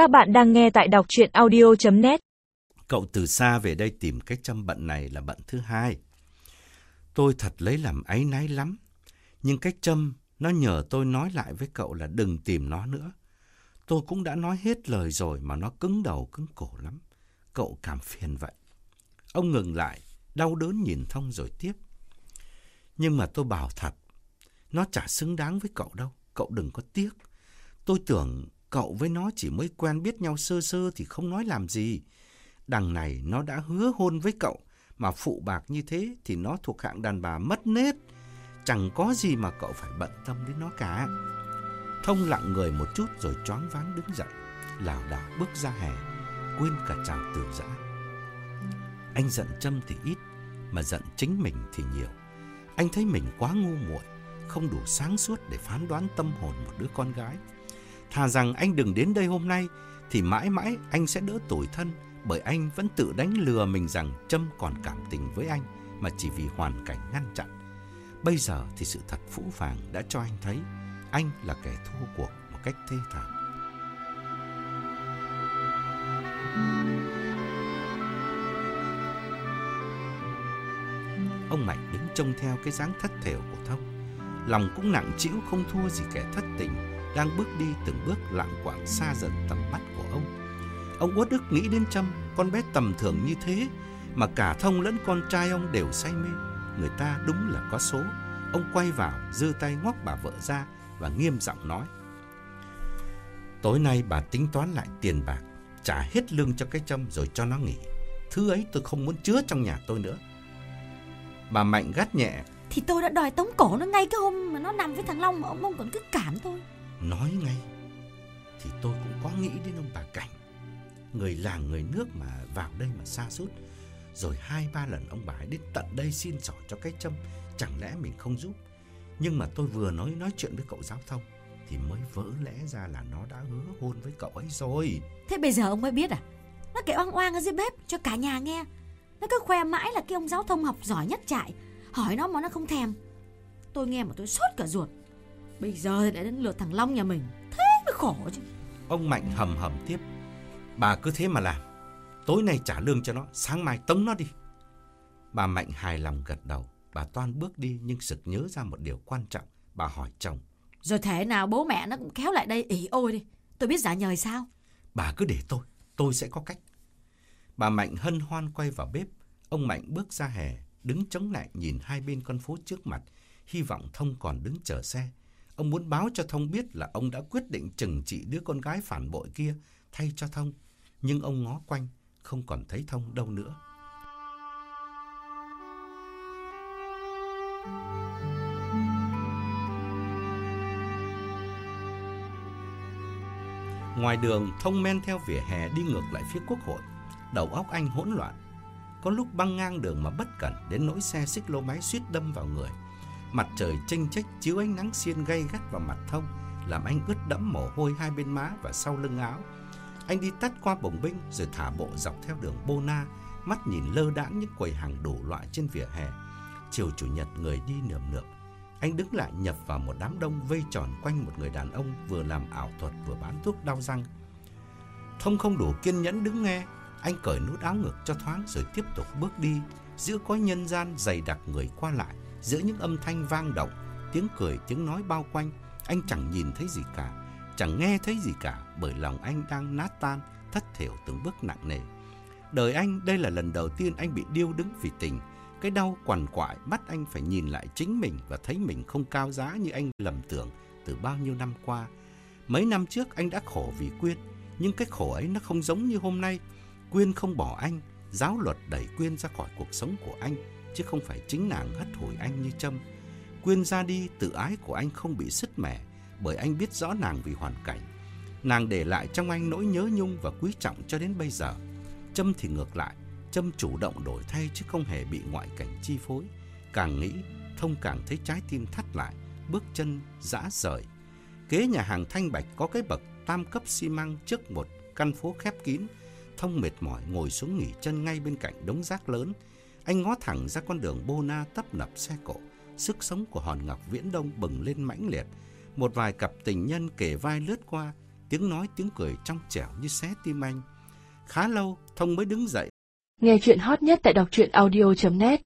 Các bạn đang nghe tại đọc chuyện audio.net Cậu từ xa về đây tìm cái chăm bận này là bận thứ hai. Tôi thật lấy làm áy náy lắm. Nhưng cái châm nó nhờ tôi nói lại với cậu là đừng tìm nó nữa. Tôi cũng đã nói hết lời rồi mà nó cứng đầu cứng cổ lắm. Cậu cảm phiền vậy. Ông ngừng lại, đau đớn nhìn Thông rồi tiếp. Nhưng mà tôi bảo thật, nó chả xứng đáng với cậu đâu. Cậu đừng có tiếc. Tôi tưởng cậu với nó chỉ mới quen biết nhau sơ sơ thì không nói làm gì. Đằng này nó đã hứa hôn với cậu, mà phụ bạc như thế thì nó thuộc hạng đàn bà mất nết. Chẳng có gì mà cậu phải bận tâm đến nó cả. Thông lặng người một chút rồi choáng váng đứng dậy, lảo đảo bước ra hè, quên cả chào từ giã. Anh giận Trâm thì ít, mà giận chính mình thì nhiều. Anh thấy mình quá ngu muội, không đủ sáng suốt để phán đoán tâm hồn một đứa con gái. Thà rằng anh đừng đến đây hôm nay, thì mãi mãi anh sẽ đỡ tủi thân, bởi anh vẫn tự đánh lừa mình rằng Trâm còn cảm tình với anh, mà chỉ vì hoàn cảnh ngăn chặn. Bây giờ thì sự thật phũ phàng đã cho anh thấy, anh là kẻ thua cuộc một cách thê thảm. Ông Mạnh đứng trông theo cái dáng thất thểu của Thông. Lòng cũng nặng trĩu không thua gì kẻ thất tình đang bước đi từng bước lạng quạng xa dần tầm mắt của ông. Ông uất ức nghĩ đến Trâm, con bé tầm thường như thế, mà cả Thông lẫn con trai ông đều say mê. Người ta đúng là có số. Ông quay vào, giơ tay ngoắc bà vợ ra và nghiêm giọng nói. Tối nay bà tính toán lại tiền bạc, trả hết lương cho cái Trâm rồi cho nó nghỉ. Thứ ấy tôi không muốn chứa trong nhà tôi nữa. Bà Mạnh gắt nhẹ. Thì tôi đã đòi tống cổ nó ngay cái hôm mà nó nằm với thằng Long mà ông ông còn cứ cản tôi. Nói ngay. Thì tôi cũng có nghĩ đến ông bà Cảnh. Người làng người nước mà vào đây mà xa suốt. Rồi hai ba lần ông bà ấy đến tận đây xin sỏ cho cái châm. Chẳng lẽ mình không giúp? Nhưng mà tôi vừa nói nói chuyện với cậu giáo thông Thì mới vỡ lẽ ra là nó đã hứa hôn với cậu ấy rồi. Thế bây giờ ông mới biết à? Nó kể oang oang ở dưới bếp cho cả nhà nghe. Nó cứ khoe mãi là cái ông giáo thông học giỏi nhất trại Hỏi nó mà nó không thèm. Tôi nghe mà tôi sốt cả ruột. Bây giờ thì đã đến lượt thằng Long nhà mình. Thế mới khổ chứ. Ông Mạnh hầm hầm tiếp. Bà cứ thế mà làm. Tối nay trả lương cho nó Sáng mai tống nó đi. Bà Mạnh hài lòng gật đầu. Bà Toan bước đi nhưng sực nhớ ra một điều quan trọng. Bà hỏi chồng. Rồi thế nào bố mẹ nó cũng kéo lại đây ỉ ôi đi. Tôi biết giả nhời sao? Bà cứ để tôi Tôi sẽ có cách. Bà Mạnh hân hoan quay vào bếp. Ông Mạnh bước ra hè Đứng chống lại nhìn hai bên con phố trước mặt Hy vọng Thông còn đứng chờ xe Ông muốn báo cho Thông biết là ông đã quyết định trừng trị đứa con gái phản bội kia thay cho Thông. Nhưng ông ngó quanh, không còn thấy Thông đâu nữa. Ngoài đường, Thông men theo vỉa hè đi ngược lại phía quốc hội. Đầu óc anh hỗn loạn. Có lúc băng ngang đường mà bất cẩn đến nỗi xe xích lô máy suýt đâm vào người. Mặt trời chênh chách chiếu ánh nắng xiên gay gắt vào mặt Thông, làm anh ướt đẫm mồ hôi hai bên má và sau lưng áo. Anh đi tắt qua bồng binh rồi thả bộ dọc theo đường Bona, mắt nhìn lơ đãng những quầy hàng đủ loại trên vỉa hè. Chiều chủ nhật người đi nườm nượp. Anh đứng lại nhập vào một đám đông vây tròn quanh một người đàn ông vừa làm ảo thuật vừa bán thuốc đau răng. Thông không đủ kiên nhẫn đứng nghe, anh cởi nút áo ngực cho thoáng rồi tiếp tục bước đi, giữa có nhân gian dày đặc người qua lại Giữa những âm thanh vang động, tiếng cười, tiếng nói bao quanh, anh chẳng nhìn thấy gì cả, chẳng nghe thấy gì cả bởi lòng anh đang nát tan, thất thiểu từng bước nặng nề. Đời anh đây là lần đầu tiên anh bị điêu đứng vì tình. Cái đau quằn quại bắt anh phải nhìn lại chính mình và thấy mình không cao giá như anh lầm tưởng từ bao nhiêu năm qua. Mấy năm trước anh đã khổ vì Quyên, nhưng cái khổ ấy nó không giống như hôm nay. Quyên không bỏ anh, giáo luật đẩy Quyên ra khỏi cuộc sống của anh chứ không phải chính nàng hất hủi anh như Trâm. Quyên ra đi, tự ái của anh không bị sứt mẻ, bởi anh biết rõ nàng vì hoàn cảnh. Nàng để lại trong anh nỗi nhớ nhung và quý trọng cho đến bây giờ. Trâm thì ngược lại, Trâm chủ động đổi thay chứ không hề bị ngoại cảnh chi phối. Càng nghĩ, Thông càng thấy trái tim thắt lại, bước chân dã rời. Kế nhà hàng Thanh Bạch có cái bậc tam cấp xi măng trước một căn phố khép kín. Thông mệt mỏi ngồi xuống nghỉ chân ngay bên cạnh đống rác lớn, anh ngó thẳng ra con đường bô na tấp nập xe cộ. Sức sống của hòn ngọc viễn đông bừng lên mãnh liệt. Một vài cặp tình nhân kể vai lướt qua. tiếng nói tiếng cười trong trẻo như xé tim anh. Khá lâu, Thông mới đứng dậy. Nghe chuyện hot nhất tại đọc truyện audio.net